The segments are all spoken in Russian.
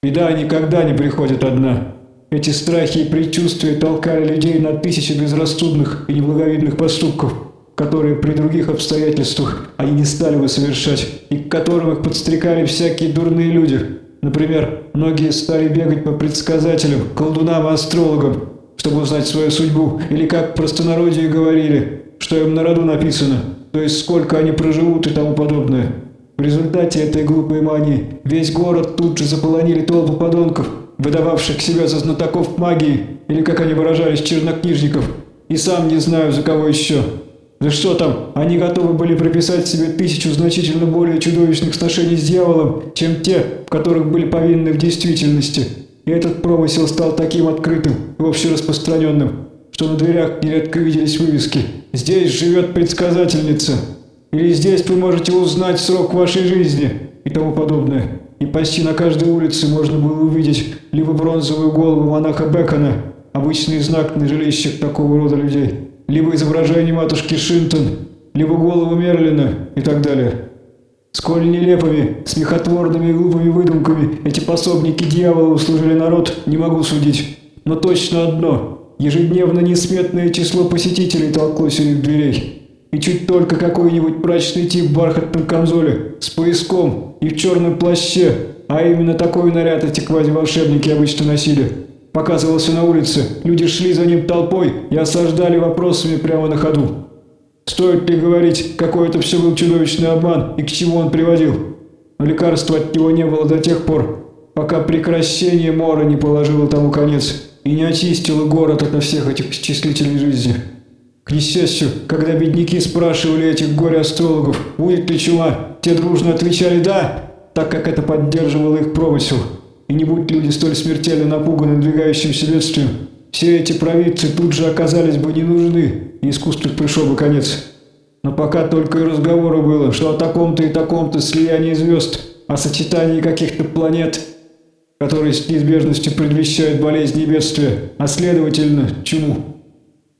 Беда никогда не приходит одна. Эти страхи и предчувствия толкали людей на тысячи безрассудных и неблаговидных поступков, которые при других обстоятельствах они не стали бы совершать, и к которым их подстрекали всякие дурные люди. Например, многие стали бегать по предсказателям, колдунам и астрологам, чтобы узнать свою судьбу, или как простонародье говорили, что им на роду написано, то есть сколько они проживут и тому подобное. В результате этой глупой мании весь город тут же заполонили толпы подонков, выдававших себя за знатоков магии, или, как они выражались, чернокнижников, и сам не знаю, за кого еще. Да что там, они готовы были прописать себе тысячу значительно более чудовищных сношений с дьяволом, чем те, в которых были повинны в действительности. И этот промысел стал таким открытым и общераспространенным, что на дверях нередко виделись вывески «Здесь живет предсказательница» или «Здесь вы можете узнать срок вашей жизни» и тому подобное. И почти на каждой улице можно было увидеть либо бронзовую голову монаха Бекона, обычный знак на жилищах такого рода людей, либо изображение матушки Шинтон, либо голову Мерлина и так далее. Сколь нелепыми, смехотворными и глупыми выдумками эти пособники дьявола услужили народ, не могу судить. Но точно одно – ежедневно несметное число посетителей толклось у их дверей. И чуть только какой-нибудь прачный тип в бархатном камзоле, с пояском и в черном плаще, а именно такой наряд эти квази-волшебники обычно носили, показывался на улице, люди шли за ним толпой и осаждали вопросами прямо на ходу. Стоит ли говорить, какой это все был чудовищный обман и к чему он приводил? Лекарства от него не было до тех пор, пока прекращение мора не положило тому конец и не очистило город от всех этих счислителей жизни. К несчастью, когда бедняки спрашивали этих горе-астрологов, будет ли чума, те дружно отвечали «да», так как это поддерживало их промысел. И не будь люди столь смертельно напуганы надвигающимся бедствием, все эти провидцы тут же оказались бы не нужны, и искусству пришел бы конец. Но пока только и разговора было, что о таком-то и таком-то слиянии звезд, о сочетании каких-то планет, которые с неизбежностью предвещают болезни и бедствия, а следовательно, чуму.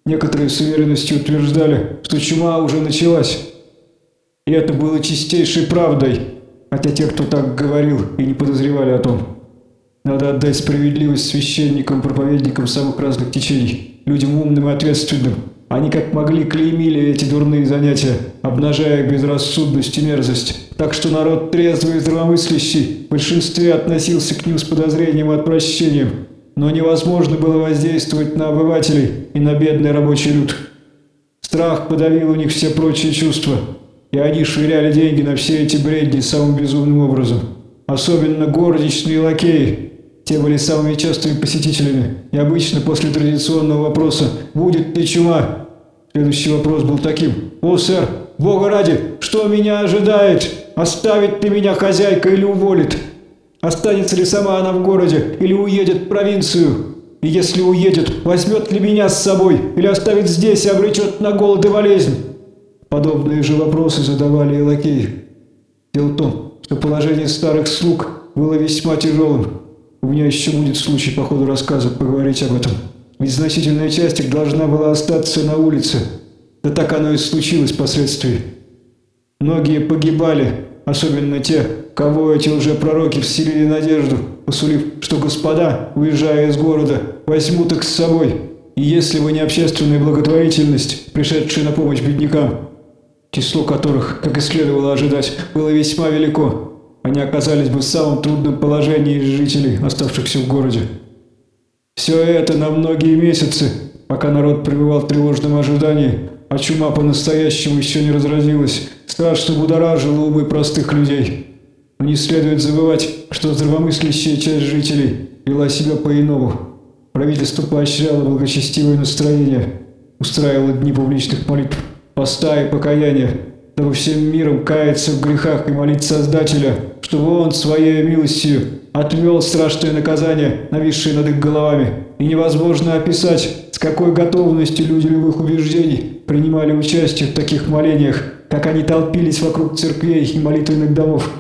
Некоторые с уверенностью утверждали, что чума уже началась. И это было чистейшей правдой, хотя те, кто так говорил, и не подозревали о том. Надо отдать справедливость священникам, проповедникам самых разных течений, людям умным и ответственным. Они как могли клеймили эти дурные занятия, обнажая безрассудность и мерзость. Так что народ трезвый и здравомыслящий в большинстве относился к ним с подозрением и отвращением но невозможно было воздействовать на обывателей и на бедный рабочий люд. Страх подавил у них все прочие чувства, и они швыряли деньги на все эти бредни самым безумным образом. Особенно горничные лакеи. Те были самыми частыми посетителями, и обычно после традиционного вопроса «Будет ли чума?» Следующий вопрос был таким «О, сэр, Бога ради, что меня ожидает? Оставит ли меня хозяйка или уволит?» Останется ли сама она в городе или уедет в провинцию? И если уедет, возьмет ли меня с собой или оставит здесь и обречет на голод и болезнь? Подобные же вопросы задавали и лакеи. Дело в том, что положение старых слуг было весьма тяжелым. У меня еще будет случай по ходу рассказа поговорить об этом. Ведь значительная часть их должна была остаться на улице. Да так оно и случилось впоследствии. Многие погибали, особенно те, кого эти уже пророки вселили надежду, посулив, что господа, уезжая из города, возьмут их с собой. И если бы не общественная благотворительность, пришедшая на помощь беднякам, число которых, как и следовало ожидать, было весьма велико, они оказались бы в самом трудном положении из жителей, оставшихся в городе. Все это на многие месяцы, пока народ пребывал в тревожном ожидании, а чума по-настоящему еще не разразилась, страшно будоражила умы простых людей. Но не следует забывать, что здравомыслящая часть жителей вела себя по-иному. Правительство поощряло благочестивое настроение, устраивало дни публичных молитв, поста и покаяния, дабы всем миром каяться в грехах и молить Создателя, чтобы Он своей милостью отвел страшное наказание, нависшее над их головами. И невозможно описать, с какой готовностью люди любых убеждений принимали участие в таких молениях, как они толпились вокруг церквей и молитвенных домов.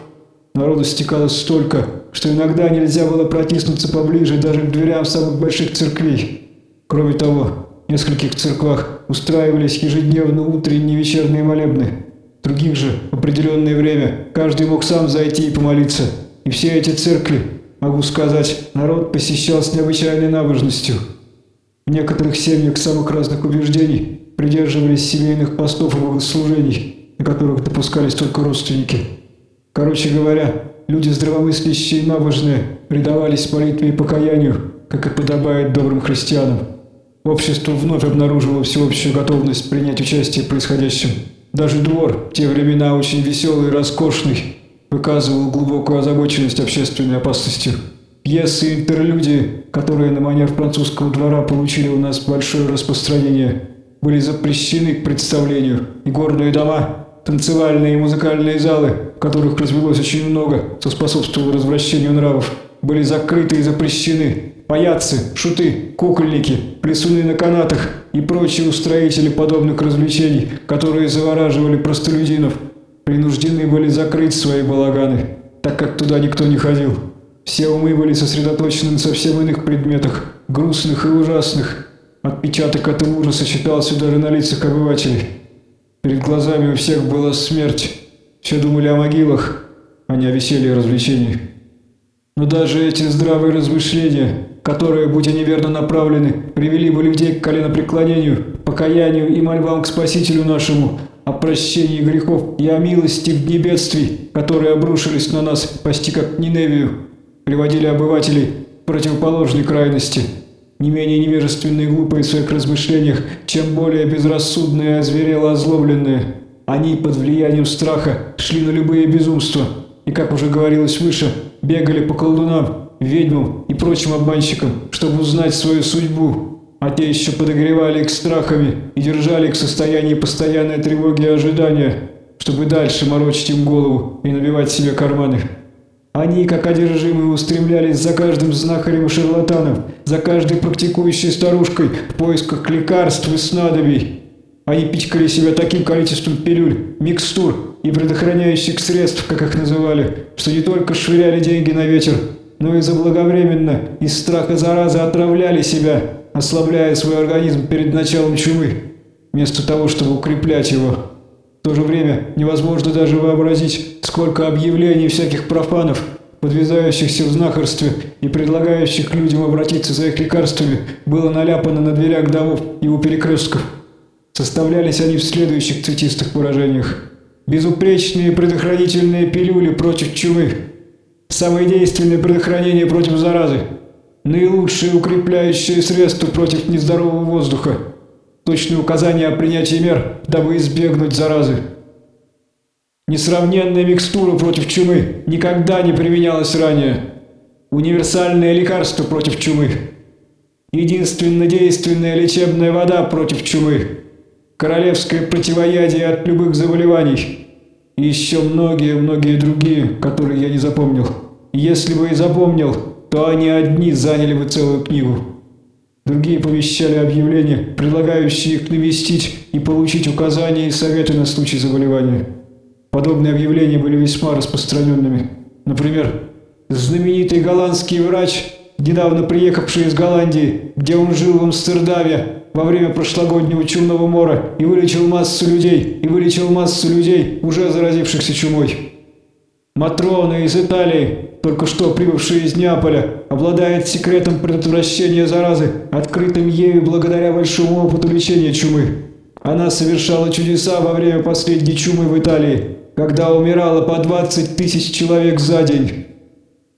Народу стекалось столько, что иногда нельзя было протиснуться поближе даже к дверям самых больших церквей. Кроме того, в нескольких церквах устраивались ежедневно утренние и вечерние молебны. В других же, в определенное время, каждый мог сам зайти и помолиться. И все эти церкви могу сказать, народ посещал с необычайной набожностью. В некоторых семьях самых разных убеждений придерживались семейных постов и богослужений, на которых допускались только родственники. Короче говоря, люди здравомыслящие и набожные предавались молитве и покаянию, как и подобает добрым христианам. Общество вновь обнаружило всеобщую готовность принять участие в происходящем. Даже двор, в те времена очень веселый и роскошный, выказывал глубокую озабоченность общественной опасностью. Пьесы и интерлюдии, которые на манер французского двора получили у нас большое распространение, были запрещены к представлению, и гордые дома, танцевальные и музыкальные залы, которых развелось очень много, что способствовало развращению нравов, были закрыты и запрещены. Паяцы, шуты, кукольники, плесуны на канатах и прочие устроители подобных развлечений, которые завораживали простолюдинов, принуждены были закрыть свои балаганы, так как туда никто не ходил. Все умы были сосредоточены на совсем иных предметах, грустных и ужасных. Отпечаток этого ужаса читался даже на лицах обывателей. Перед глазами у всех была смерть. Все думали о могилах, а не о веселье и развлечении. Но даже эти здравые размышления, которые, будь они верно направлены, привели бы людей к коленопреклонению, покаянию и мольбам к Спасителю нашему, о прощении грехов и о милости в дни бедствий, которые обрушились на нас почти как Ниневию, приводили обывателей к противоположной крайности, не менее невежественные и глупые в своих размышлениях, чем более безрассудные и озверело озлобленные. Они под влиянием страха шли на любые безумства и, как уже говорилось выше, бегали по колдунам, ведьмам и прочим обманщикам, чтобы узнать свою судьбу, а те еще подогревали их страхами и держали их в состоянии постоянной тревоги и ожидания, чтобы дальше морочить им голову и набивать себе карманы. Они, как одержимые, устремлялись за каждым знахарем и шарлатаном, за каждой практикующей старушкой в поисках лекарств и снадобий. Они пичкали себя таким количеством пилюль, микстур и предохраняющих средств, как их называли, что не только швыряли деньги на ветер, но и заблаговременно из страха заразы отравляли себя, ослабляя свой организм перед началом чумы, вместо того, чтобы укреплять его. В то же время невозможно даже вообразить, сколько объявлений всяких профанов, подвязающихся в знахарстве и предлагающих людям обратиться за их лекарствами, было наляпано на дверях домов и у перекрестков. Составлялись они в следующих цветистых выражениях. Безупречные предохранительные пилюли против чумы. Самое действенное предохранение против заразы. Наилучшие укрепляющие средства против нездорового воздуха точные указания о принятии мер, дабы избегнуть заразы. Несравненная микстура против чумы никогда не применялась ранее. Универсальное лекарство против чумы. Единственно действенная лечебная вода против чумы. Королевское противоядие от любых заболеваний. И еще многие-многие другие, которые я не запомнил. Если бы и запомнил, то они одни заняли бы целую книгу. Другие помещали объявления, предлагающие их навестить и получить указания и советы на случай заболевания. Подобные объявления были весьма распространенными. Например, знаменитый голландский врач, недавно приехавший из Голландии, где он жил в Амстердаме во время прошлогоднего чумного мора и вылечил массу людей, и вылечил массу людей, уже заразившихся чумой. Матрона из Италии, только что прибывшая из Неаполя, обладает секретом предотвращения заразы, открытым ею благодаря большому опыту лечения чумы. Она совершала чудеса во время последней чумы в Италии, когда умирало по 20 тысяч человек за день.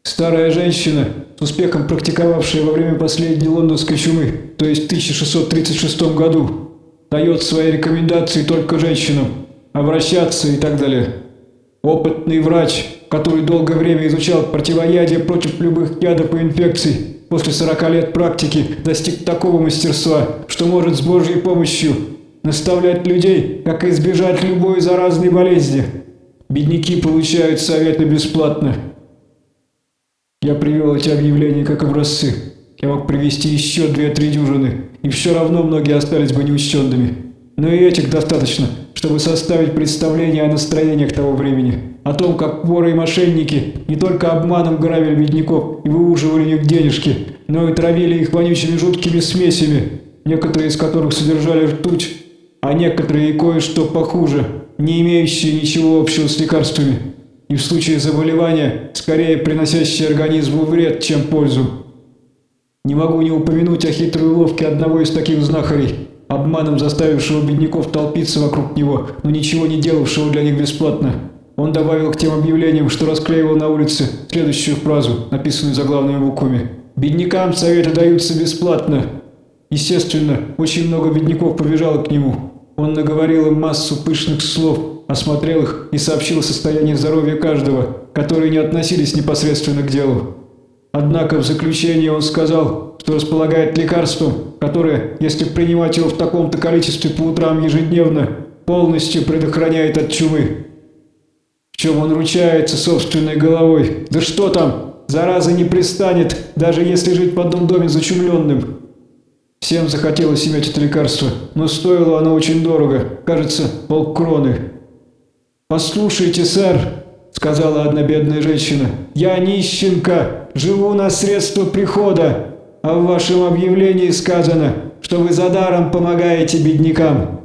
Старая женщина, с успехом практиковавшая во время последней лондонской чумы, то есть в 1636 году, дает свои рекомендации только женщинам, обращаться и так далее. Опытный врач, который долгое время изучал противоядие против любых ядов и инфекций, после 40 лет практики достиг такого мастерства, что может с Божьей помощью наставлять людей, как избежать любой заразной болезни. Бедняки получают советы бесплатно. Я привел эти объявления как образцы. Я мог привести еще две-три дюжины, и все равно многие остались бы неучтенными. Но и этих достаточно, чтобы составить представление о настроениях того времени, о том, как воры и мошенники не только обманом грабили бедняков и выуживали у них денежки, но и травили их вонючими жуткими смесями, некоторые из которых содержали ртуть, а некоторые и кое-что похуже, не имеющие ничего общего с лекарствами. и в случае заболевания скорее приносящие организму вред, чем пользу. Не могу не упомянуть о хитрой уловке одного из таких знахарей, обманом заставившего бедняков толпиться вокруг него, но ничего не делавшего для них бесплатно. Он добавил к тем объявлениям, что расклеивал на улице, следующую фразу, написанную заглавными буквами. «Беднякам советы даются бесплатно». Естественно, очень много бедняков побежало к нему. Он наговорил им массу пышных слов, осмотрел их и сообщил о состоянии здоровья каждого, которые не относились непосредственно к делу. Однако в заключении он сказал, что располагает лекарством, которое, если принимать его в таком-то количестве по утрам ежедневно, полностью предохраняет от чумы. В чем он ручается собственной головой. Да что там, зараза не пристанет, даже если жить в одном доме зачумленным. Всем захотелось иметь это лекарство, но стоило оно очень дорого, кажется, полкроны. «Послушайте, сэр», — сказала одна бедная женщина, — «я нищенка, живу на средства прихода, а в вашем объявлении сказано, что вы за даром помогаете беднякам».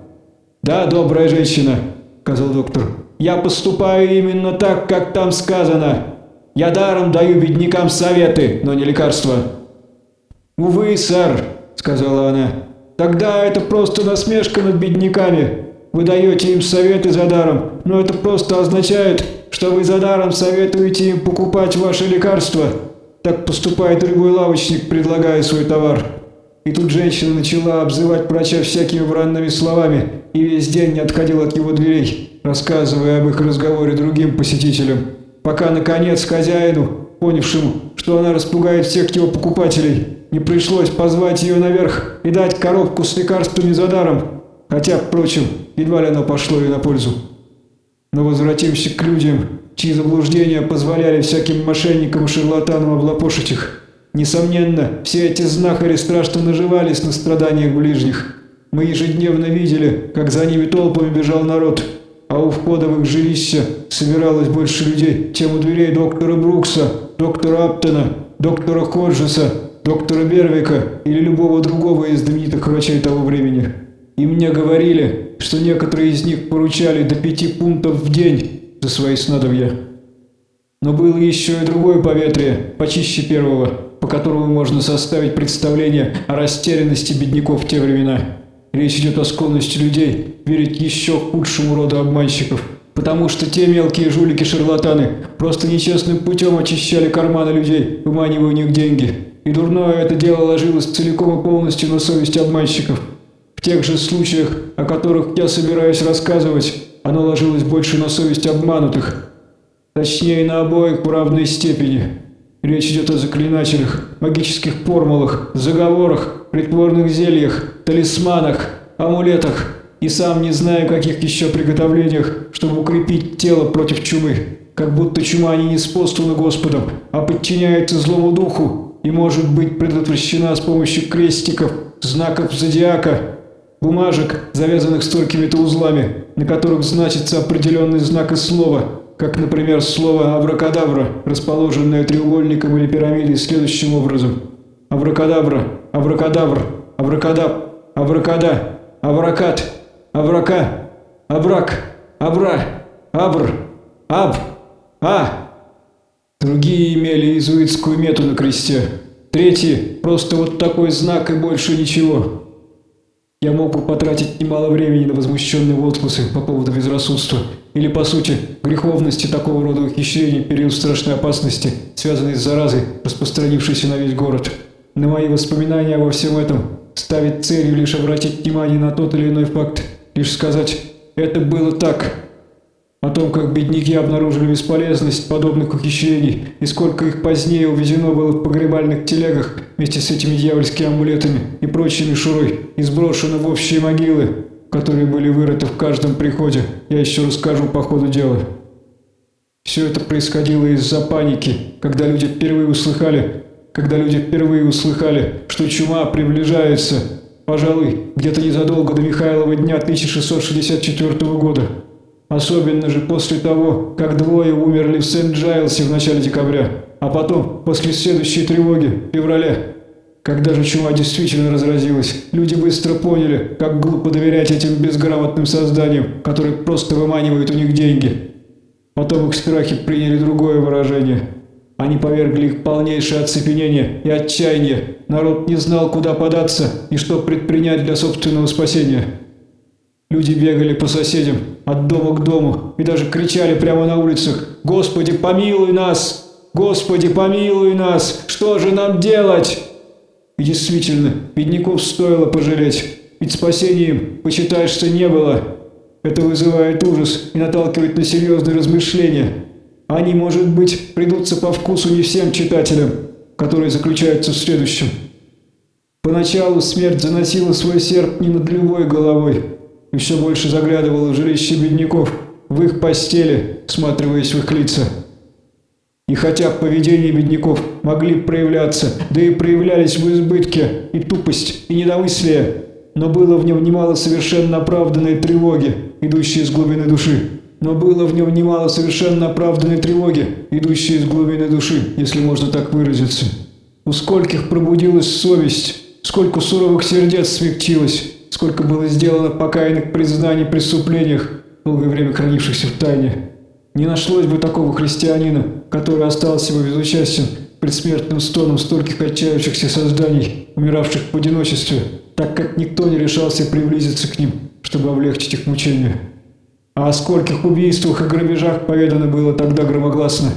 «Да, добрая женщина», — сказал доктор, — «я поступаю именно так, как там сказано. Я даром даю беднякам советы, но не лекарства». «Увы, сэр», — сказала она, — «тогда это просто насмешка над бедняками. Вы даете им советы за даром, но это просто означает, что вы за даром советуете им покупать ваши лекарства. Так поступает любой лавочник, предлагая свой товар». И тут женщина начала обзывать врача всякими бранными словами и весь день не отходила от его дверей, рассказывая об их разговоре другим посетителям, пока, наконец, хозяину, понявшему, что она распугает всех его покупателей, не пришлось позвать ее наверх и дать коробку с лекарствами за даром, хотя, впрочем, едва ли оно пошло ей на пользу. Но возвратимся к людям, чьи заблуждения позволяли всяким мошенникам и шарлатанам облапошить их. Несомненно, все эти знахари страшно наживались на страданиях ближних. Мы ежедневно видели, как за ними толпами бежал народ, а у входа в их жилище собиралось больше людей, чем у дверей доктора Брукса, доктора Аптона, доктора Ходжеса, доктора Бервика или любого другого из знаменитых врачей того времени. И мне говорили, что некоторые из них поручали до пяти пунктов в день за свои снадобья. Но было еще и другое поветрие, почище первого, по которому можно составить представление о растерянности бедняков в те времена. Речь идет о склонности людей верить еще худшему роду обманщиков, потому что те мелкие жулики-шарлатаны просто нечестным путем очищали карманы людей, выманивая у них деньги. И дурное это дело ложилось целиком и полностью на совесть обманщиков. В тех же случаях, о которых я собираюсь рассказывать, оно ложилось больше на совесть обманутых. Точнее, на обоих в равной степени. Речь идет о заклинателях, магических формулах, заговорах, притворных зельях, талисманах, амулетах и сам не знаю каких еще приготовлениях, чтобы укрепить тело против чумы. Как будто чума не неспослана Господом, а подчиняется злому духу, и может быть предотвращена с помощью крестиков, знаков зодиака, бумажек, завязанных столькими-то узлами, на которых значится определенный знак из слова, как, например, слово «абракадабра», расположенное треугольником или пирамидой следующим образом. Абракадабра, абракадабр, абракадаб, абракада, абракат, абрака, абрак, абра, абр, аб, а. Другие имели иезуитскую мету на кресте. Третьи – просто вот такой знак и больше ничего. Я мог бы потратить немало времени на возмущенные возгласы по поводу безрассудства или, по сути, греховности такого рода ухищрений в период страшной опасности, связанной с заразой, распространившейся на весь город. Но мои воспоминания обо всем этом ставят целью лишь обратить внимание на тот или иной факт, лишь сказать «это было так», о том, как бедняки обнаружили бесполезность подобных ухищрений и сколько их позднее увезено было в погребальных телегах вместе с этими дьявольскими амулетами и прочей мишурой и сброшено в общие могилы, которые были вырыты в каждом приходе, я еще расскажу по ходу дела. Все это происходило из-за паники, когда люди впервые услыхали, когда люди впервые услыхали, что чума приближается, пожалуй, где-то незадолго до Михайлова дня 1664 года. Особенно же после того, как двое умерли в Сент-Джайлсе в начале декабря, а потом, после следующей тревоги, в феврале. Когда же чума действительно разразилась, люди быстро поняли, как глупо доверять этим безграмотным созданиям, которые просто выманивают у них деньги. Потом их страхи приняли другое выражение. Они повергли их в полнейшее оцепенение и отчаяние. Народ не знал, куда податься и что предпринять для собственного спасения. Люди бегали по соседям, от дома к дому, и даже кричали прямо на улицах «Господи, помилуй нас! Господи, помилуй нас! Что же нам делать?» И действительно, бедняков стоило пожалеть, ведь спасения им, почитаешься, не было. Это вызывает ужас и наталкивает на серьезные размышления. Они, может быть, придутся по вкусу не всем читателям, которые заключаются в следующем. Поначалу смерть заносила свой серп не над любой головой, и все больше заглядывала в жилище бедняков, в их постели, всматриваясь в их лица. И хотя в поведении бедняков могли проявляться, да и проявлялись в избытке и тупость, и недомыслие, но было в нем немало совершенно оправданной тревоги, идущей из глубины души. Но было в нем немало совершенно оправданной тревоги, идущей из глубины души, если можно так выразиться. У скольких пробудилась совесть, сколько суровых сердец смягчилось, сколько было сделано покаянных признаний преступлениях, долгое время хранившихся в тайне. Не нашлось бы такого христианина, который остался бы безучастен предсмертным стоном стольких отчаявшихся созданий, умиравших в одиночестве, так как никто не решался приблизиться к ним, чтобы облегчить их мучения. А о скольких убийствах и грабежах поведано было тогда громогласно.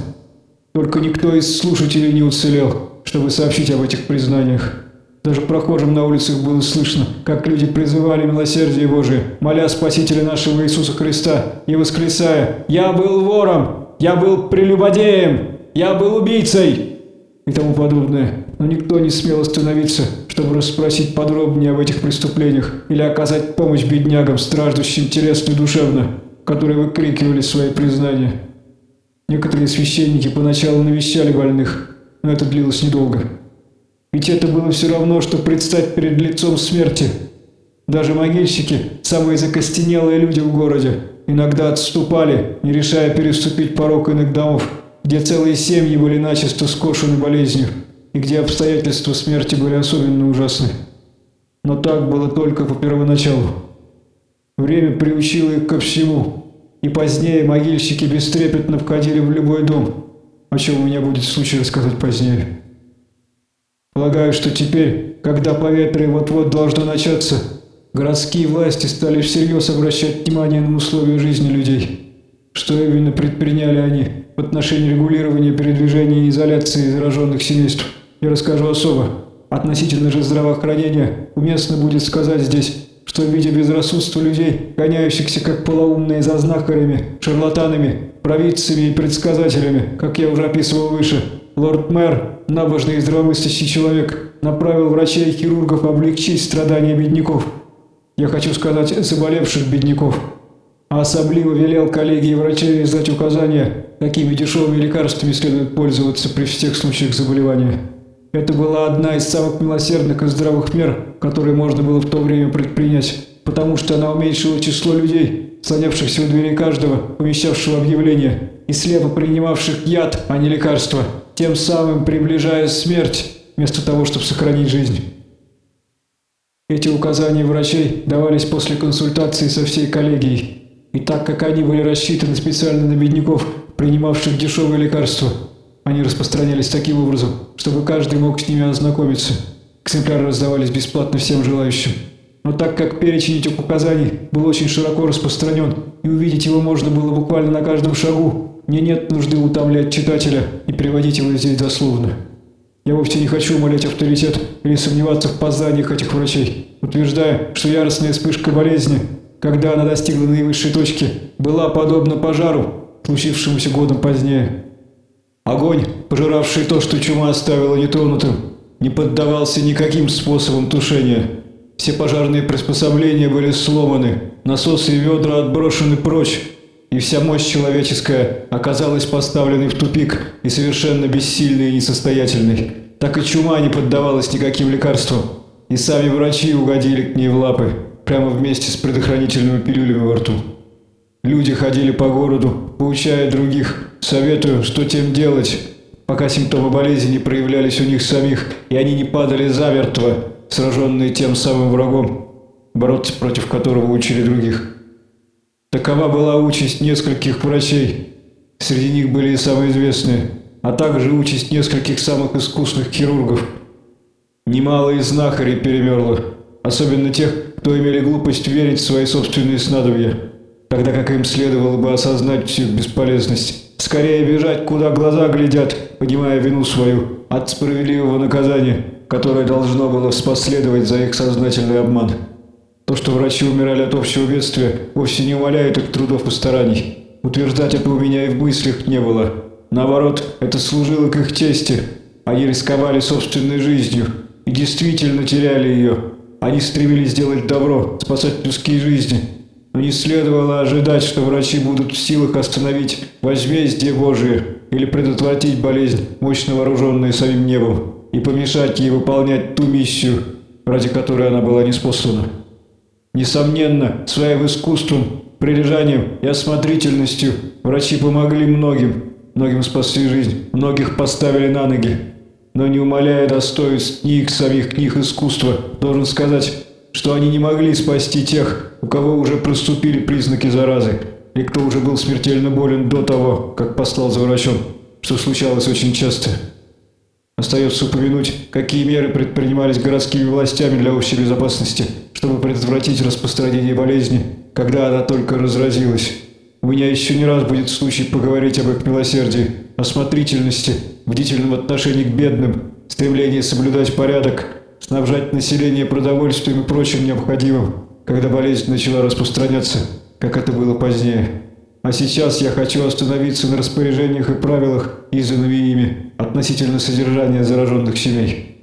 Только никто из слушателей не уцелел, чтобы сообщить об этих признаниях. Даже прохожим на улицах было слышно, как люди призывали милосердие Божие, моля Спасителя нашего Иисуса Христа и восклицая «Я был вором! Я был прелюбодеем! Я был убийцей!» и тому подобное. Но никто не смел остановиться, чтобы расспросить подробнее об этих преступлениях или оказать помощь беднягам, страждущим телесно и душевно, которые выкрикивали свои признания. Некоторые священники поначалу навещали больных, но это длилось недолго. Ведь это было все равно, что предстать перед лицом смерти. Даже могильщики, самые закостенелые люди в городе, иногда отступали, не решая переступить порог иных домов, где целые семьи были начисто скошены болезнью, и где обстоятельства смерти были особенно ужасны. Но так было только по первоначалу. Время приучило их ко всему, и позднее могильщики бестрепетно входили в любой дом, о чем у меня будет случай рассказать позднее. Полагаю, что теперь, когда поветрие вот-вот должно начаться, городские власти стали всерьез обращать внимание на условия жизни людей. Что именно предприняли они в отношении регулирования передвижения и изоляции зараженных семейств, я расскажу особо. Относительно же здравоохранения уместно будет сказать здесь, что в виде безрассудства людей, гоняющихся как полоумные за знахарями, шарлатанами, провидцами и предсказателями, как я уже описывал выше, Лорд-мэр, набожный и здравомыслящий человек, направил врачей и хирургов облегчить страдания бедняков. Я хочу сказать, заболевших бедняков. А особливо велел коллегии врачей издать указания, какими дешевыми лекарствами следует пользоваться при всех случаях заболевания. Это была одна из самых милосердных и здравых мер, которые можно было в то время предпринять, потому что она уменьшила число людей, слонявшихся у двери каждого, помещавшего объявление, и слепо принимавших яд, а не лекарство тем самым приближая смерть, вместо того, чтобы сохранить жизнь. Эти указания врачей давались после консультации со всей коллегией, и так как они были рассчитаны специально на бедняков, принимавших дешевые лекарства, они распространялись таким образом, чтобы каждый мог с ними ознакомиться. Экземпляры раздавались бесплатно всем желающим. Но так как перечень этих указаний был очень широко распространен, и увидеть его можно было буквально на каждом шагу, мне нет нужды утомлять читателя и приводить его здесь дословно. Я вовсе не хочу умолять авторитет или сомневаться в познаниях этих врачей, утверждая, что яростная вспышка болезни, когда она достигла наивысшей точки, была подобна пожару, случившемуся годом позднее. Огонь, пожиравший то, что чума оставила нетронутым, не поддавался никаким способам тушения. Все пожарные приспособления были сломаны, насосы и ведра отброшены прочь, и вся мощь человеческая оказалась поставленной в тупик и совершенно бессильной и несостоятельной. Так и чума не поддавалась никаким лекарствам, и сами врачи угодили к ней в лапы, прямо вместе с предохранительными пилюлями во рту. Люди ходили по городу, поучая других, советуя, что тем делать, пока симптомы болезни не проявлялись у них самих, и они не падали замертво, сраженные тем самым врагом, бороться против которого учили других. Такова была участь нескольких врачей. Среди них были и самые известные, а также участь нескольких самых искусных хирургов. Немало из знахарей перемерло, особенно тех, кто имели глупость верить в свои собственные снадобья, тогда как им следовало бы осознать всю бесполезность. Скорее бежать, куда глаза глядят, понимая вину свою, от справедливого наказания, которое должно было споследовать за их сознательный обман. То, что врачи умирали от общего бедствия, вовсе не умаляет их трудов и стараний. Утверждать это у меня и в мыслях не было. Наоборот, это служило к их чести. Они рисковали собственной жизнью и действительно теряли ее. Они стремились сделать добро, спасать людские жизни. Но не следовало ожидать, что врачи будут в силах остановить возмездие Божие или предотвратить болезнь, мощно вооруженную самим небом, и помешать ей выполнять ту миссию, ради которой она была неспослана. Несомненно, своим искусством, прилежанием и осмотрительностью врачи помогли многим, многим спасли жизнь, многих поставили на ноги. Но не умаляя достоинств ни их самих книг искусства, должен сказать, что они не могли спасти тех, у кого уже проступили признаки заразы, и кто уже был смертельно болен до того, как послал за врачом, что случалось очень часто. Остается упомянуть, какие меры предпринимались городскими властями для общей безопасности, чтобы предотвратить распространение болезни, когда она только разразилась. У меня еще не раз будет случай поговорить об их милосердии, осмотрительности, бдительном отношении к бедным, стремлении соблюдать порядок, снабжать население продовольствием и прочим необходимым, когда болезнь начала распространяться, как это было позднее. А сейчас я хочу остановиться на распоряжениях и правилах, изданными ими, относительно содержания зараженных семей.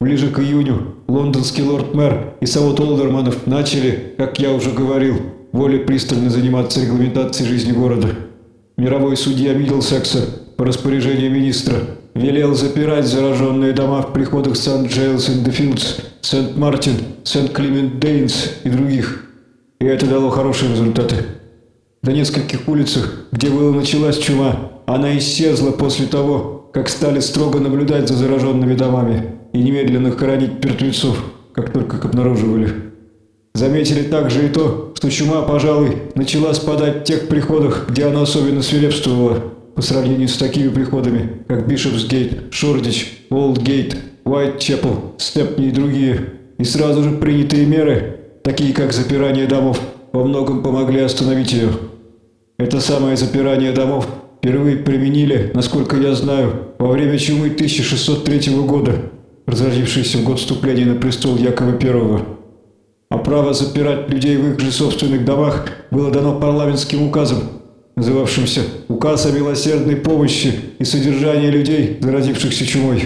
Ближе к июню лондонский лорд-мэр и совет Олдерманов начали, как я уже говорил, более пристально заниматься регламентацией жизни города. Мировой судья Мидлсекса по распоряжению министра велел запирать зараженные дома в приходах Сент-Джайлс-ин-Филдс, Сент-Мартин, Сент-Климент-Дейнс и других. И это дало хорошие результаты. На нескольких улицах, где было началась чума, она исчезла после того, как стали строго наблюдать за зараженными домами и немедленно хоронить мертвецов, как только их обнаруживали. Заметили также и то, что чума, пожалуй, начала спадать в тех приходах, где она особенно свирепствовала, по сравнению с такими приходами, как Бишопсгейт, Шордич, Уолдгейт, Уайтчепл, Степни и другие. И сразу же принятые меры, такие как запирание домов, во многом помогли остановить ее. Это самое запирание домов впервые применили, насколько я знаю, во время чумы 1603 года, разразившейся в год вступления на престол Якова I. А право запирать людей в их же собственных домах было дано парламентским указом, называвшимся «Указ о милосердной помощи и содержании людей, заразившихся чумой».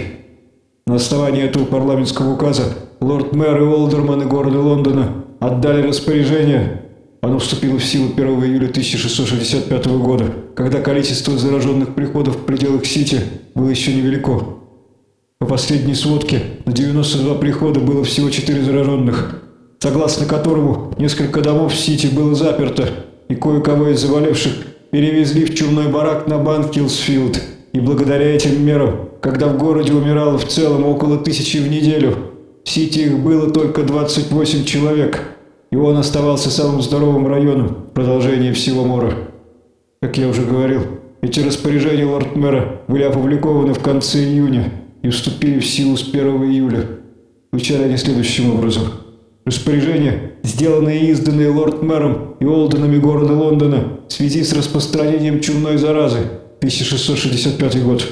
На основании этого парламентского указа лорд-мэр и олдерманы города Лондона отдали распоряжение оно вступило в силу 1 июля 1665 года, когда количество зараженных приходов в пределах Сити было еще невелико. По последней сводке на 92 прихода было всего 4 зараженных, согласно которому несколько домов в Сити было заперто, и кое-кого из заболевших перевезли в чумной барак на Банкилсфилд. И благодаря этим мерам, когда в городе умирало в целом около тысячи в неделю, в Сити их было только 28 человек – и он оставался самым здоровым районом в продолжении всего мора. Как я уже говорил, эти распоряжения лорд-мэра были опубликованы в конце июня и вступили в силу с 1 июля. Звучали они следующим образом. Распоряжения, сделанные и изданные лорд-мэром и олденами города Лондона в связи с распространением чумной заразы, 1665 год.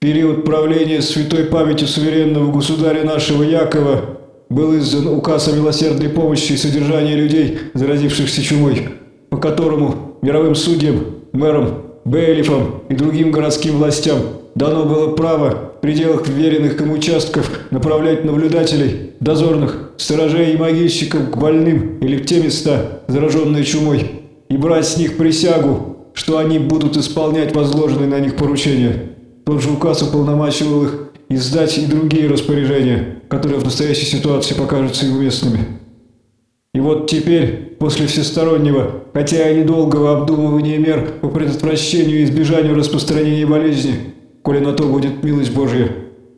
Период правления святой памяти суверенного государя нашего Якова был издан указ о милосердной помощи и содержании людей, заразившихся чумой, по которому мировым судьям, мэрам, бейлифам и другим городским властям дано было право в пределах вверенных им участков направлять наблюдателей, дозорных, сторожей и могильщиков к больным или в те места, зараженные чумой, и брать с них присягу, что они будут исполнять возложенные на них поручения. Тот же указ уполномачивал их издать и другие распоряжения, которые в настоящей ситуации покажутся уместными. И вот теперь, после всестороннего, хотя и недолгого обдумывания мер по предотвращению и избежанию распространения болезни, коли на то будет милость Божья,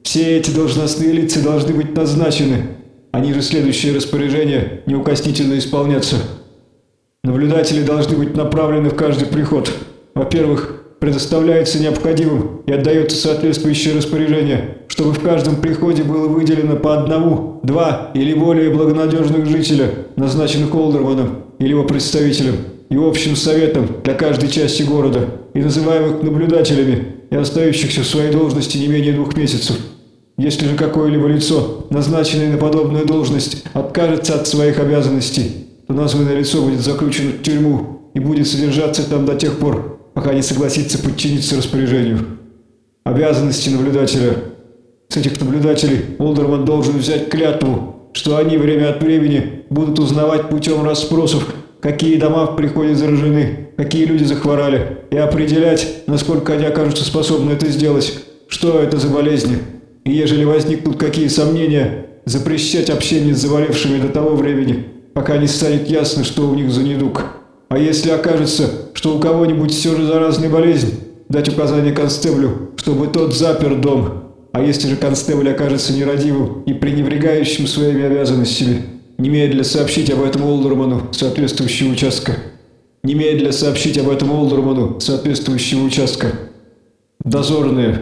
все эти должностные лица должны быть назначены, они же следующие распоряжения неукоснительно исполняться. Наблюдатели должны быть направлены в каждый приход. Во-первых, предоставляется необходимым и отдается соответствующее распоряжение, чтобы в каждом приходе было выделено по одному, два или более благонадежных жителя, назначенных Олдерманом или его представителем, и общим советом для каждой части города, и называемых наблюдателями, и остающихся в своей должности не менее двух месяцев. Если же какое-либо лицо, назначенное на подобную должность, откажется от своих обязанностей, то названное лицо будет заключено в тюрьму и будет содержаться там до тех пор, пока не согласится подчиниться распоряжению. Обязанности наблюдателя. С этих наблюдателей Олдерман должен взять клятву, что они время от времени будут узнавать путем расспросов, какие дома в приходе заражены, какие люди захворали, и определять, насколько они окажутся способны это сделать, что это за болезни. И ежели возникнут какие сомнения, запрещать общение с заболевшими до того времени, пока не станет ясно, что у них за недуг. А если окажется, что у кого-нибудь все же заразная болезнь, дать указание констеблю, чтобы тот запер дом. А если же констебль окажется нерадивым и пренебрегающим своими обязанностями, немедля сообщить об этом Олдерману соответствующего участка. Немедля сообщить об этом Олдерману соответствующего участка. Дозорные.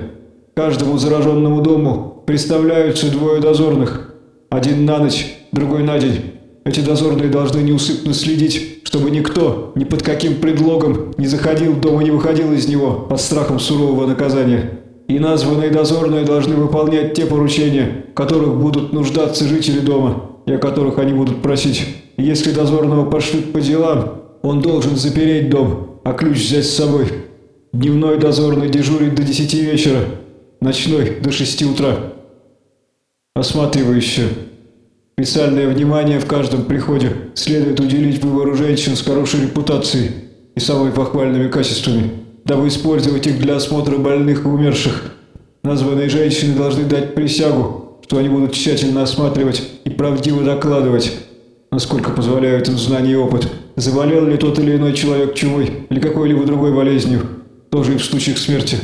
Каждому зараженному дому представляются двое дозорных. Один на ночь, другой на день. Эти дозорные должны неусыпно следить, чтобы никто, ни под каким предлогом, не заходил в дом и не выходил из него под страхом сурового наказания. И названные дозорные должны выполнять те поручения, которых будут нуждаться жители дома, и о которых они будут просить. Если дозорного пошлют по делам, он должен запереть дом, а ключ взять с собой. Дневной дозорный дежурит до 10 вечера, ночной до 6 утра. Осматривающие. Специальное внимание в каждом приходе следует уделить выбору женщин с хорошей репутацией и самыми похвальными качествами, дабы использовать их для осмотра больных и умерших. Названные женщины должны дать присягу, что они будут тщательно осматривать и правдиво докладывать, насколько позволяют им знания и опыт, заболел ли тот или иной человек чумой или какой-либо другой болезнью, тоже и в случаях смерти.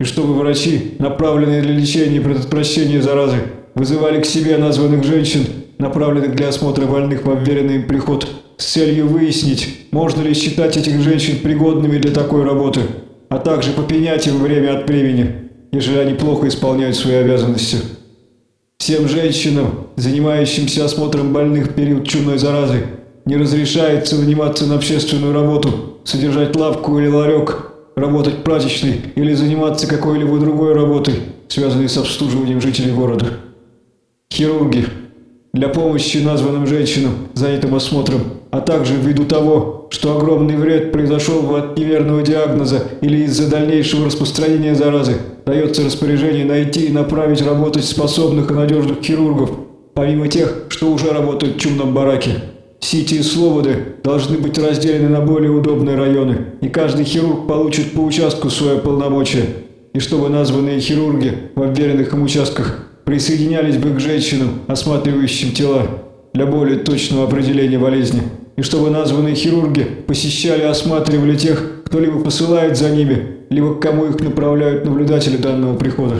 И чтобы врачи, направленные для лечения и предотвращения заразы, вызывали к себе названных женщин направленных для осмотра больных в обверенный им приход, с целью выяснить, можно ли считать этих женщин пригодными для такой работы, а также попенять им время от времени, ежели они плохо исполняют свои обязанности. Всем женщинам, занимающимся осмотром больных в период чумной заразы, не разрешается заниматься на общественную работу, содержать лавку или ларек, работать прачечной или заниматься какой-либо другой работой, связанной с обслуживанием жителей города. Хирурги – для помощи названным женщинам, занятым осмотром, а также ввиду того, что огромный вред произошел от неверного диагноза или из-за дальнейшего распространения заразы, дается распоряжение найти и направить работать способных и надежных хирургов, помимо тех, что уже работают в чумном бараке. Сити и Слободы должны быть разделены на более удобные районы, и каждый хирург получит по участку свое полномочие, и чтобы названные хирурги в обверенных им участках присоединялись бы к женщинам, осматривающим тела для более точного определения болезни, и чтобы названные хирурги посещали и осматривали тех, кто либо посылает за ними, либо к кому их направляют наблюдатели данного прихода.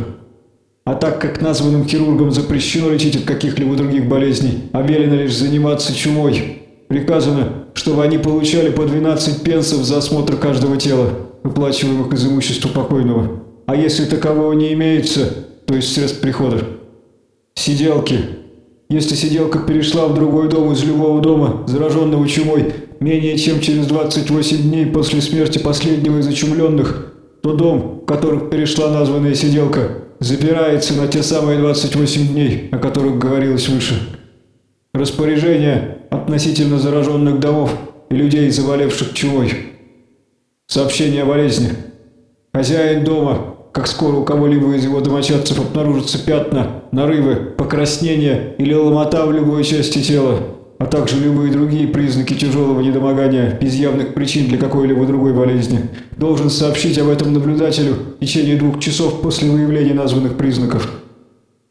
А так как названным хирургам запрещено лечить от каких-либо других болезней, а велено лишь заниматься чумой, приказано, чтобы они получали по 12 пенсов за осмотр каждого тела, выплачиваемых из имущества покойного. А если такового не имеется, то есть средств прихода, Сиделки. Если сиделка перешла в другой дом из любого дома, зараженного чумой, менее чем через 28 дней после смерти последнего из очумленных, то дом, в который перешла названная сиделка, забирается на те самые 28 дней, о которых говорилось выше. Распоряжение относительно зараженных домов и людей, заболевших чумой. Сообщение о болезни. Хозяин дома как скоро у кого-либо из его домочадцев обнаружатся пятна, нарывы, покраснения или ломота в любой части тела, а также любые другие признаки тяжелого недомогания без явных причин для какой-либо другой болезни, должен сообщить об этом наблюдателю в течение двух часов после выявления названных признаков.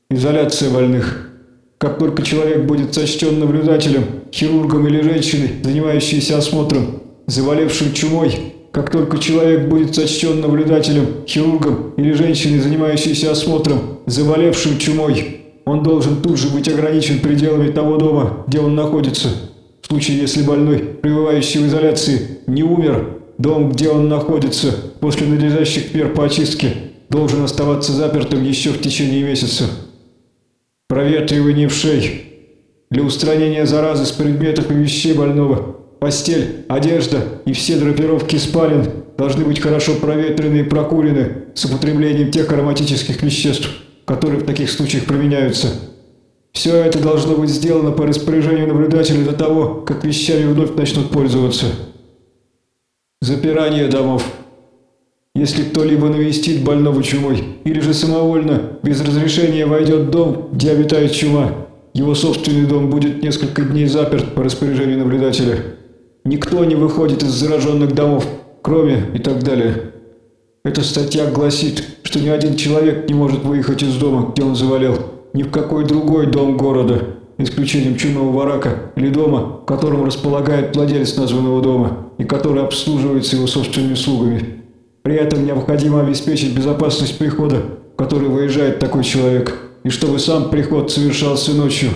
Изоляция больных. Как только человек будет сочтен наблюдателем, хирургом или женщиной, занимающейся осмотром, заболевшим чумой, как только человек будет сочтен наблюдателем, хирургом или женщиной, занимающейся осмотром, заболевшим чумой, он должен тут же быть ограничен пределами того дома, где он находится. В случае, если больной, пребывающий в изоляции, не умер дом, где он находится, после надлежащих мер по очистке, должен оставаться запертым еще в течение месяца. Проветривание вшей. Для устранения заразы с предметов и вещей больного. Постель, одежда и все драпировки спален должны быть хорошо проветрены и прокурены с употреблением тех ароматических веществ, которые в таких случаях применяются. Все это должно быть сделано по распоряжению наблюдателя до того, как вещами вновь начнут пользоваться. Запирание домов. Если кто-либо навестит больного чумой, или же самовольно, без разрешения войдет в дом, где обитает чума, его собственный дом будет несколько дней заперт по распоряжению наблюдателя. Никто не выходит из зараженных домов, кроме и так далее. Эта статья гласит, что ни один человек не может выехать из дома, где он завалил, ни в какой другой дом города, исключением чумного барака или дома, которым располагает владелец названного дома и который обслуживается его собственными слугами. При этом необходимо обеспечить безопасность прихода, в который выезжает такой человек, и чтобы сам приход совершался ночью.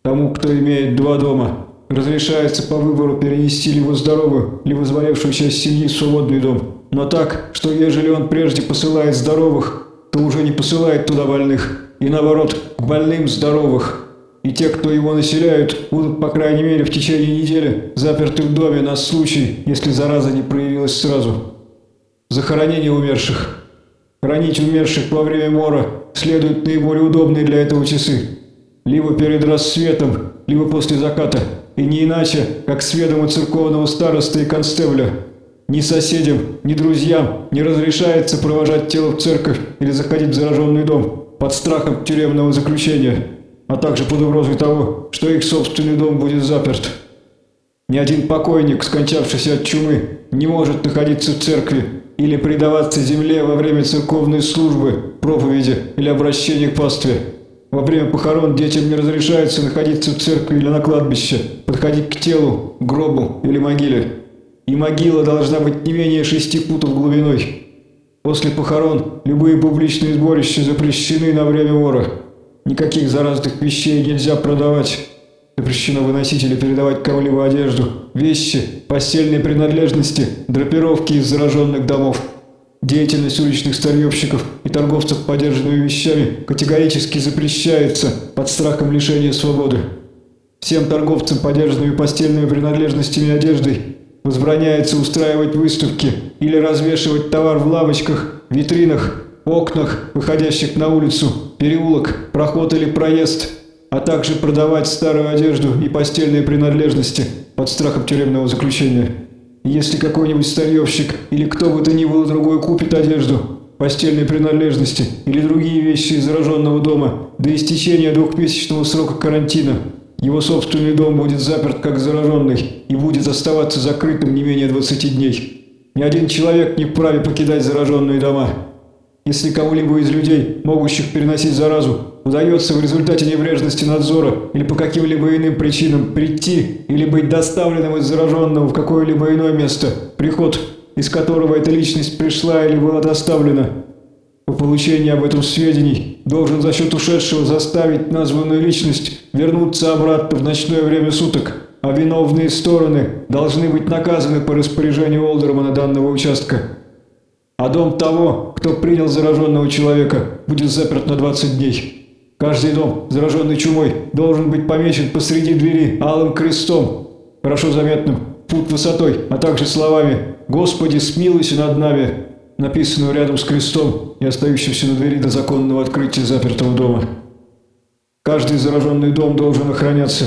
Тому, кто имеет два дома, разрешается по выбору перенести либо здоровую, либо заболевшую часть семьи в свободный дом. Но так, что ежели он прежде посылает здоровых, то уже не посылает туда больных, и наоборот, к больным здоровых. И те, кто его населяют, будут, по крайней мере, в течение недели заперты в доме на случай, если зараза не проявилась сразу. Захоронение умерших. Хранить умерших во время мора следует наиболее удобные для этого часы. Либо перед рассветом, либо после заката. И не иначе, как с церковного староста и констебля. Ни соседям, ни друзьям не разрешается провожать тело в церковь или заходить в зараженный дом под страхом тюремного заключения, а также под угрозой того, что их собственный дом будет заперт. Ни один покойник, скончавшийся от чумы, не может находиться в церкви или предаваться земле во время церковной службы, проповеди или обращения к пастве. Во время похорон детям не разрешается находиться в церкви или на кладбище, подходить к телу, гробу или могиле. И могила должна быть не менее шести футов глубиной. После похорон любые публичные сборища запрещены на время вора. Никаких заразных вещей нельзя продавать. Запрещено выносить или передавать кому-либо одежду, вещи, постельные принадлежности, драпировки из зараженных домов. Деятельность уличных старьевщиков и торговцев подержанными вещами категорически запрещается под страхом лишения свободы. Всем торговцам подержанными постельными принадлежностями и одеждой возбраняется устраивать выставки или развешивать товар в лавочках, витринах, окнах, выходящих на улицу, переулок, проход или проезд – а также продавать старую одежду и постельные принадлежности под страхом тюремного заключения. Если какой-нибудь старьевщик или кто бы то ни было другой купит одежду, постельные принадлежности или другие вещи из зараженного дома до истечения двухмесячного срока карантина, его собственный дом будет заперт как зараженный и будет оставаться закрытым не менее 20 дней. Ни один человек не вправе покидать зараженные дома. Если кому-либо из людей, могущих переносить заразу, удается в результате неврежности надзора или по каким-либо иным причинам прийти или быть доставленным из зараженного в какое-либо иное место, приход из которого эта личность пришла или была доставлена, по получении об этом сведений должен за счет ушедшего заставить названную личность вернуться обратно в ночное время суток, а виновные стороны должны быть наказаны по распоряжению Олдермана данного участка. А дом того, кто принял зараженного человека, будет заперт на 20 дней. Каждый дом, зараженный чумой, должен быть помечен посреди двери алым крестом, хорошо заметным, фут высотой, а также словами «Господи, смилуйся над нами», написанного рядом с крестом и остающимся на двери до законного открытия запертого дома. Каждый зараженный дом должен охраняться.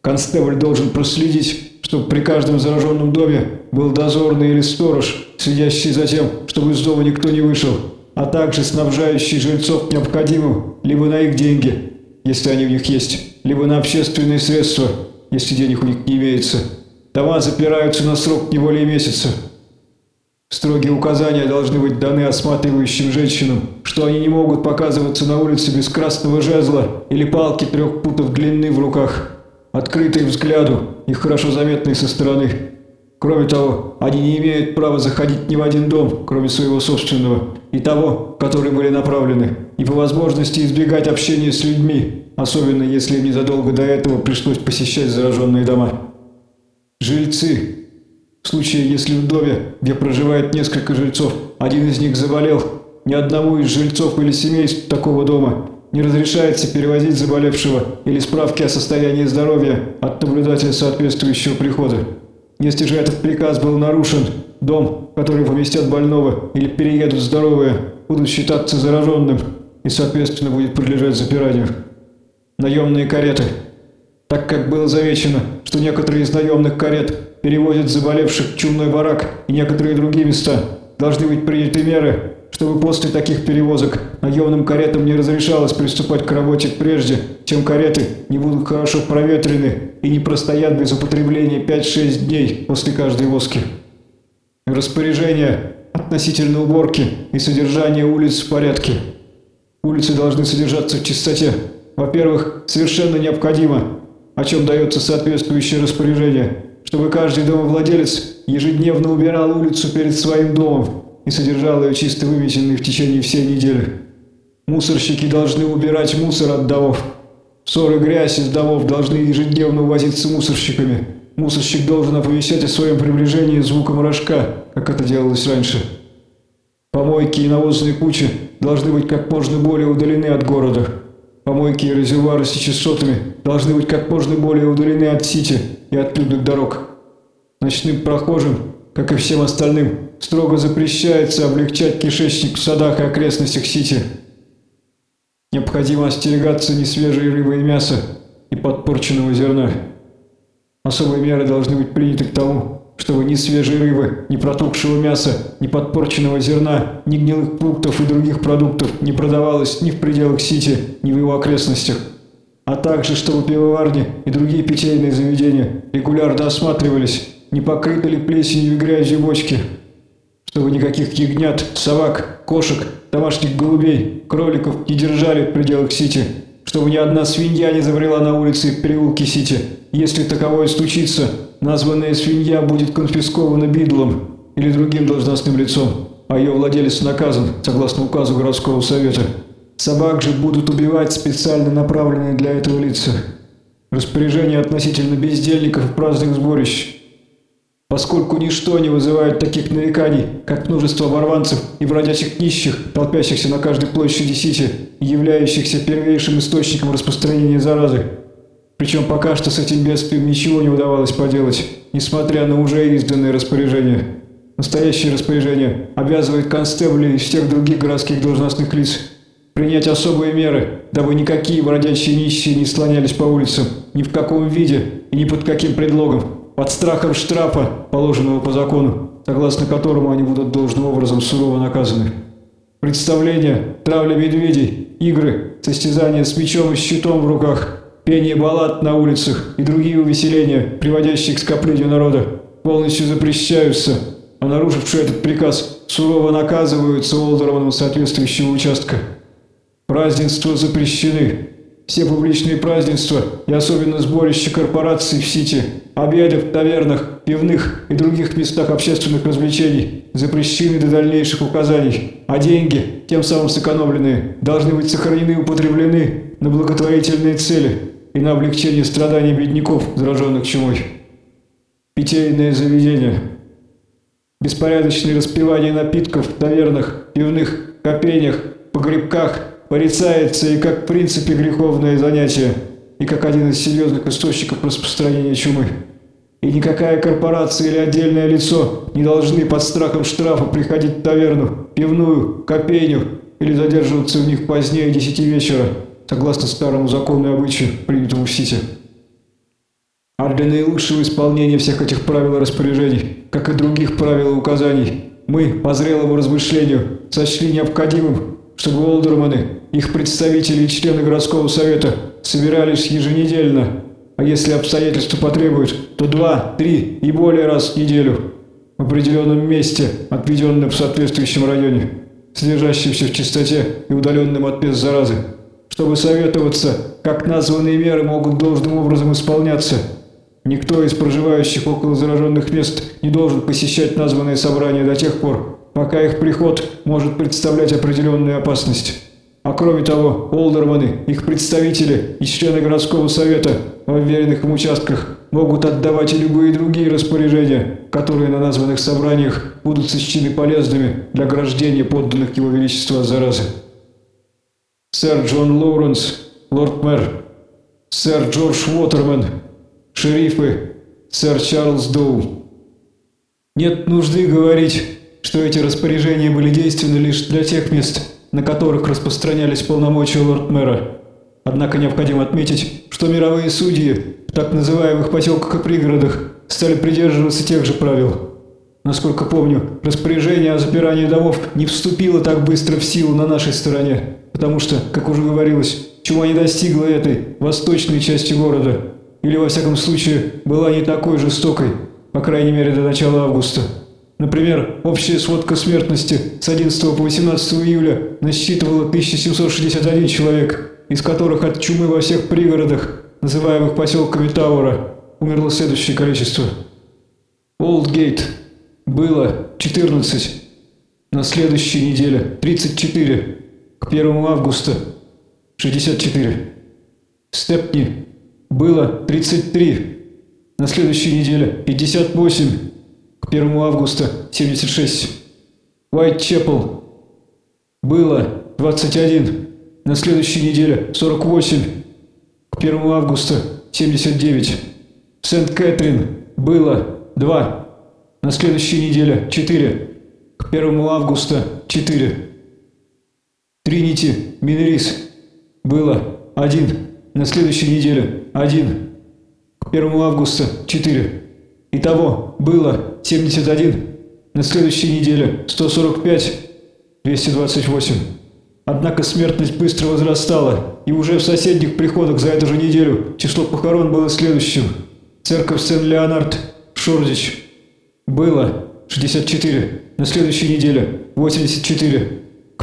Констебль должен проследить, чтобы при каждом зараженном доме был дозорный или сторож, следящий за тем, чтобы из дома никто не вышел а также снабжающий жильцов необходимым либо на их деньги, если они у них есть, либо на общественные средства, если денег у них не имеется. Дома запираются на срок не более месяца. Строгие указания должны быть даны осматривающим женщинам, что они не могут показываться на улице без красного жезла или палки трех путов длины в руках, открытой взгляду и хорошо заметной со стороны. Кроме того, они не имеют права заходить ни в один дом, кроме своего собственного, и того, в который были направлены, и по возможности избегать общения с людьми, особенно если им незадолго до этого пришлось посещать зараженные дома. Жильцы. В случае, если в доме, где проживает несколько жильцов, один из них заболел, ни одному из жильцов или семейств такого дома не разрешается перевозить заболевшего или справки о состоянии здоровья от наблюдателя соответствующего прихода. Если же этот приказ был нарушен, дом, в который поместят больного или переедут здоровые, будут считаться зараженным и, соответственно, будет подлежать запиранию. Наемные кареты. Так как было замечено, что некоторые из наемных карет перевозят заболевших в чумной барак и некоторые другие места, должны быть приняты меры, чтобы после таких перевозок наемным каретам не разрешалось приступать к работе прежде, чем кареты не будут хорошо проветрены и не простоят без употребления 5-6 дней после каждой воски. Распоряжение относительно уборки и содержания улиц в порядке. Улицы должны содержаться в чистоте. Во-первых, совершенно необходимо, о чем дается соответствующее распоряжение, чтобы каждый домовладелец ежедневно убирал улицу перед своим домом, и содержал ее чисто выметенной в течение всей недели. Мусорщики должны убирать мусор от домов. Ссор и грязь из домов должны ежедневно увозиться мусорщиками. Мусорщик должен оповещать о своем приближении звуком рожка, как это делалось раньше. Помойки и навозные кучи должны быть как можно более удалены от города. Помойки и резервуары с частотами должны быть как можно более удалены от сити и от людных дорог. Ночным прохожим как и всем остальным, строго запрещается облегчать кишечник в садах и окрестностях Сити. Необходимо остерегаться несвежей рыбы и мяса и подпорченного зерна. Особые меры должны быть приняты к тому, чтобы ни свежей рыбы, ни протухшего мяса, ни подпорченного зерна, ни гнилых фруктов и других продуктов не продавалось ни в пределах Сити, ни в его окрестностях. А также, чтобы пивоварни и другие питейные заведения регулярно осматривались не покрыты ли плесенью и грязью бочки, чтобы никаких ягнят, собак, кошек, домашних голубей, кроликов не держали в пределах Сити, чтобы ни одна свинья не забрела на улице в переулке Сити. Если таковое случится, названная свинья будет конфискована бидлом или другим должностным лицом, а ее владелец наказан, согласно указу городского совета. Собак же будут убивать специально направленные для этого лица. Распоряжение относительно бездельников и праздных сборищ – поскольку ничто не вызывает таких нареканий, как множество оборванцев и бродячих нищих, толпящихся на каждой площади Сити являющихся первейшим источником распространения заразы. Причем пока что с этим бедствием ничего не удавалось поделать, несмотря на уже изданные распоряжения. Настоящее распоряжение обязывает констеблей и всех других городских должностных лиц принять особые меры, дабы никакие бродячие нищие не слонялись по улицам, ни в каком виде и ни под каким предлогом, под страхом штрафа, положенного по закону, согласно которому они будут должным образом сурово наказаны. Представления, травля медведей, игры, состязания с мечом и щитом в руках, пение баллад на улицах и другие увеселения, приводящие к скоплению народа, полностью запрещаются, а нарушившие этот приказ сурово наказываются Олдерманом соответствующего участка. Празднества запрещены, все публичные празднества и особенно сборища корпораций в Сити, обеды в тавернах, пивных и других местах общественных развлечений запрещены до дальнейших указаний, а деньги, тем самым сэкономленные, должны быть сохранены и употреблены на благотворительные цели и на облегчение страданий бедняков, зараженных чумой. Питейные заведения. Беспорядочные распивания напитков в тавернах, пивных, копениях, погребках – порицается и как в принципе греховное занятие, и как один из серьезных источников распространения чумы. И никакая корпорация или отдельное лицо не должны под страхом штрафа приходить в таверну, пивную, копейню или задерживаться в них позднее десяти вечера, согласно старому закону и обычаю, принятому в Сити. А для наилучшего исполнения всех этих правил и распоряжений, как и других правил и указаний, мы, по зрелому размышлению, сочли необходимым чтобы Олдерманы, их представители и члены городского совета собирались еженедельно, а если обстоятельства потребуют, то два, три и более раз в неделю в определенном месте, отведенном в соответствующем районе, содержащемся в чистоте и удаленном от мест заразы, чтобы советоваться, как названные меры могут должным образом исполняться. Никто из проживающих около зараженных мест не должен посещать названные собрания до тех пор, пока их приход может представлять определенную опасность. А кроме того, олдерманы, их представители и члены городского совета в уверенных им участках могут отдавать и любые другие распоряжения, которые на названных собраниях будут сочтены полезными для ограждения подданных его величества заразы. Сэр Джон Лоуренс, лорд-мэр, сэр Джордж Уотерман, шерифы, сэр Чарльз Доу. Нет нужды говорить, что эти распоряжения были действенны лишь для тех мест, на которых распространялись полномочия лорд-мэра. Однако необходимо отметить, что мировые судьи в так называемых поселках и пригородах стали придерживаться тех же правил. Насколько помню, распоряжение о запирании домов не вступило так быстро в силу на нашей стороне, потому что, как уже говорилось, чума не достигла этой восточной части города, или во всяком случае была не такой жестокой, по крайней мере до начала августа. Например, общая сводка смертности с 11 по 18 июля насчитывала 1761 человек, из которых от чумы во всех пригородах, называемых поселками Тауэра, умерло следующее количество. Олдгейт. Было 14, на следующей неделе 34, к 1 августа 64. Степни. Было 33, на следующей неделе 58, к 1 августа 76. Уайт-Чепл было 21, на следующей неделе 48, к 1 августа 79. Сент-Кэтрин было 2, на следующей неделе 4, к 1 августа 4. Тринити, Минерис. Было 1, на следующей неделе 1, к 1 августа 4. Итого было 71, на следующей неделе 145, 228. Однако смертность быстро возрастала, и уже в соседних приходах за эту же неделю число похорон было следующим. Церковь Сен-Леонард, Шордич. Было 64, на следующей неделе 84,